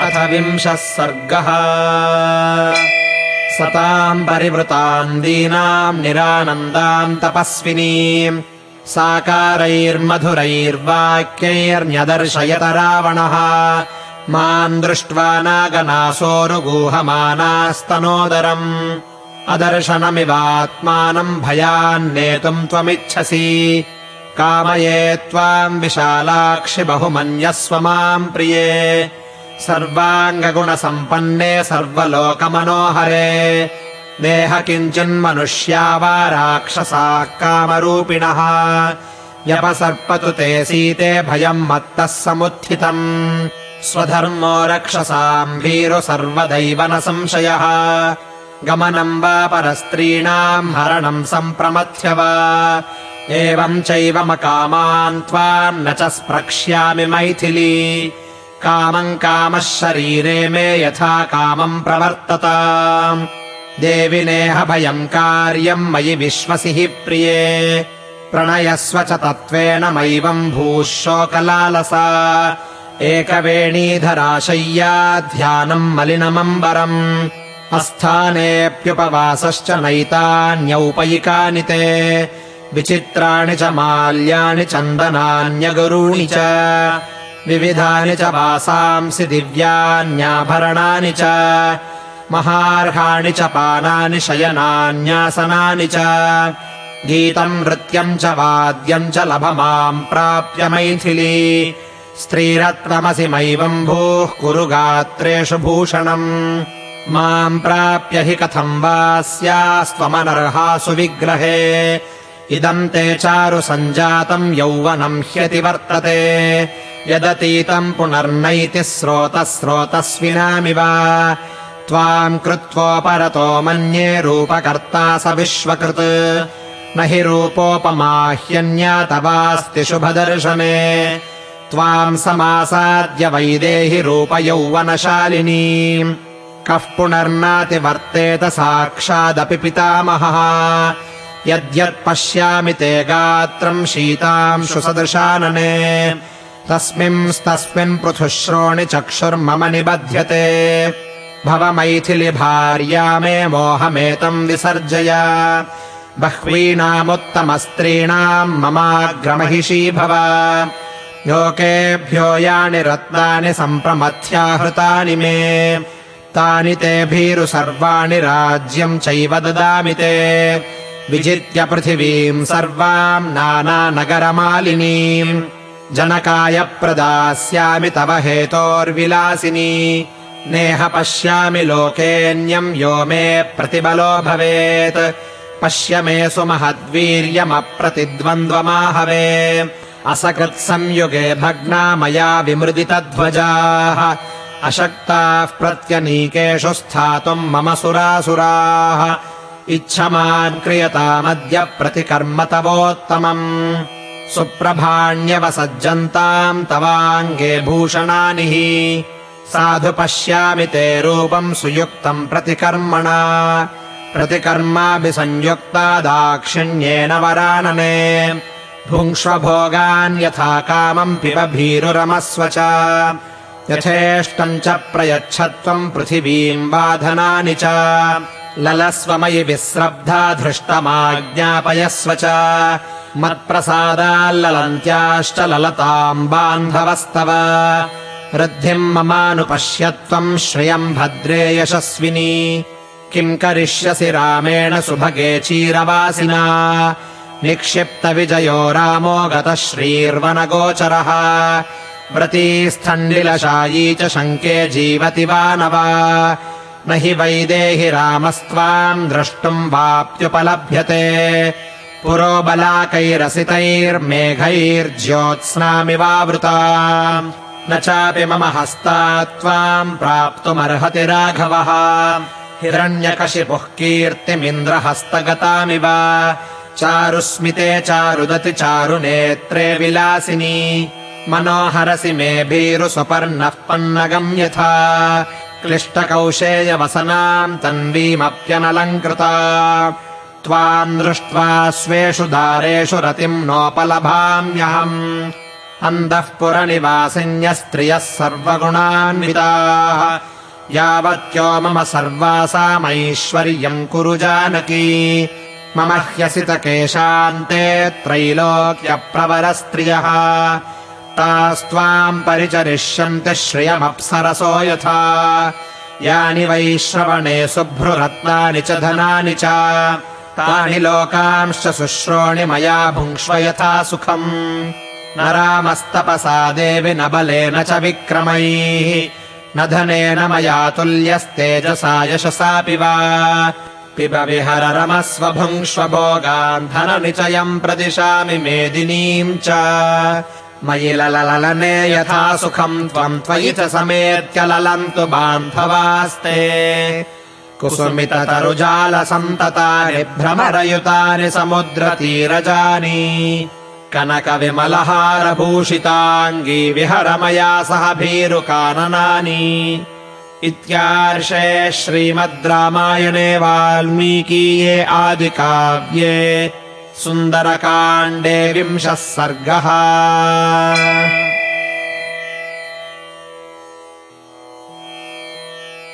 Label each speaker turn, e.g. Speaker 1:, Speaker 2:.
Speaker 1: अथ विंशः सर्गः। सताम् परिवृताम् दीनाम् निरानन्दाम् तपस्विनीम्। साकारैर्मधुरैर्वाक्यैर्न्यदर्शयत रावणः। माम् दृष्ट्वा नागनासोरुगूहमानास्तनोदरम्। अदर्शनमिवात्मानम् भयान्नेतुम् त्वमिच्छसि। कामये त्वाम् विशालाक्षि बहुमन्यस्व माम् प्रिये सर्वाङ्गगुणसम्पन्ने सर्वलोकमनोहरे। देह किञ्चिन्मनुष्या वा राक्षसाः कामरूपिणः व्यपसर्पतु ते सीते भयम् मत्तः समुत्थितम्। स्वधर्मो रक्षसाम् भीरु सर्वदैव न संशयः गमनम् वा परस्त्रीणाम् हरणम् सम्प्रमथ्य वा एवम् चैवमकामान् त्वान्न च स्प्रक्ष्यामि मैथिली कामम् कामः शरीरे मे यथा कामम् प्रवर्तत। देवि नेह भयम् कार्यम् मयि विश्वसि प्रिये। प्रणयस्व च तत्त्वेन मैवम् भूः शोकलालसा एकवेणीधराशय्या ध्यानम् मलिनमम्बरम्। अस्थानेऽप्युपवासश्च नैतान्यौपयिकानि ते। विचित्राणि च माल्यानि चन्दनान्यगुरूणि च विविधानि च वासांसि दिव्यान्याभरणानि च महार्हाणि च पानानि शयनान्यासनानि च। गीतम् नृत्यम् च वाद्यम् च लभ माम् प्राप्य मैथिली। स्त्रीरत्नमसि मैवम् भूः कुरु गात्रेषु भूषणम्। माम् प्राप्य हि कथम् वा स्यास्त्वमनर्हासु विग्रहे। इदम् ते चारु सञ्जातम् यौवनम् ह्यतिवर्तते यदतीतम् पुनर्नैति स्रोतः स्रोतस्विनामिव त्वाम् कृत्वोपरतो मन्ये रूपकर्ता स विश्वकृत्। न हि रूपोपमाह्यन्या तवास्ति शुभदर्शने। त्वाम् समासाद्य वैदेहि रूपयौवनशालिनी। कः पुनर्नातिवर्तेत साक्षादपि पितामहः। यद्यत्पश्यामि ते गात्रम् शीतांशु सदृशानने तस्मिंस्तस्मिन् पृथुश्रोणि चक्षुर्मम निबध्यते। भव मैथिलि भार्या मे मोहमेतम् विसर्जय। बह्वीनामुत्तमस्त्रीणाम् ममाग्रमहिषी भव। लोकेभ्यो यानि रत्नानि सम्प्रमथ्याहृतानि मे। तानि ते भीरु सर्वाणि राज्यम् चैव ददामि ते। विजित्य पृथिवीम् सर्वाम् नानानगरमालिनीम् जनकाय प्रदास्यामि तव हेतोर्विलासिनी। नेह पश्यामि लोकेऽन्यम् यो मे प्रतिबलो भवेत्। पश्य मे सुमहद्वीर्यमप्रतिद्वन्द्वमाहवे। असकृत्संयुगे भग्ना मया विमृदितध्वजाः। अशक्ताः प्रत्यनीकेषु स्थातुम् मम सुरासुराः। इच्छमान् क्रियतामद्य प्रतिकर्म तवोत्तमम् सुप्रभाण्यवसज्जन्ताम् तवाङ्गे भूषणानि हि। साधु पश्यामि ते रूपम् सुयुक्तम् प्रतिकर्मणा। प्रतिकर्माभि संयुक्ता दाक्षिण्येन वरानने। भुङ्क्ष्वभोगान् यथा कामम् पिब भीरुरमस्व च। यथेष्टम् च प्रयच्छत्वम् पृथिवीम् बाधनानि च। ललस्वमयि विस्रब्धा धृष्टमाज्ञापयस्व च मत्प्रसादाल्ललन्त्याश्च ललताम् बान्धवस्तव वृद्धिम् ममानुपश्यत्वम् श्रियम् भद्रे यशस्विनी। किम् करिष्यसि रामेण सुभगे चीरवासिना। निक्षिप्तविजयो रामो गतः श्रीर्वनगोचरः व्रतीस्थण्डिलशायी च शङ्के जीवति वा न वा न हि वैदेहि रामस्त्वाम् द्रष्टुम् वाप्त्युपलभ्यते पुरोबलाकैरसितैर्मेघैर्ज्योत्स्नामिवावृता न चापि मम हस्तात् त्वाम् प्राप्तुमर्हति राघवः। हिरण्यकशिपुः कीर्तिमिन्द्रहस्तगतामिव। चारुस्मिते चारुदति चारुनेत्रे विलासिनी। मनोहरसि मे भीरु सुपर्णः पन्नगम् यथा। क्लिष्टकौशेयवसनाम् तन्वीमप्यनलङ्कृता त्वाम् दृष्ट्वा स्वेषु दारेषु रतिम् नोपलभाम्यहम्। अन्तःपुरनिवासिन्यस्त्रियः सर्वगुणान्विताः। यावत्यो मम सर्वासामैश्वर्यम् कुरु जानकी। मम ह्यसितकेशान्ते त्रैलोक्यप्रवरस्त्रियः तास्त्वाम् परिचरिष्यन्ति श्रियमप्सरसो यथा। यानि वैश्रवणे शुभ्रुरत्नानि च धनानि च तानि लोकांश्च शुश्रोणि मया भुङ्क्ष्व यथा सुखम्। न रामस्तपसा देवि न बलेन च विक्रमैः। न धनेन मया तुल्यस्तेजसा यशसापि वा। पिब विहर रमस्व भुङ्क्ष्व भोगान् धननिचयम् प्रदिशामि मेदिनीम् च। मयि लललने यथा सुखम् त्वम् त्वयि च समेत्य ललन्तु बान्धवास्ते कुसुमिततरुजालसन्ततानि भ्रमरयुतानि समुद्रतीरजानि। कनकविमलहारभूषिताङ्गी विहर मया सह भीरुकाननानि। इत्यार्षे श्रीमद् रामायणे वाल्मीकीये आदिकाव्ये सुन्दरकाण्डे विंशः सर्गः